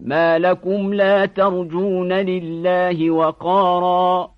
ما لكم لا ترجون لله وقارا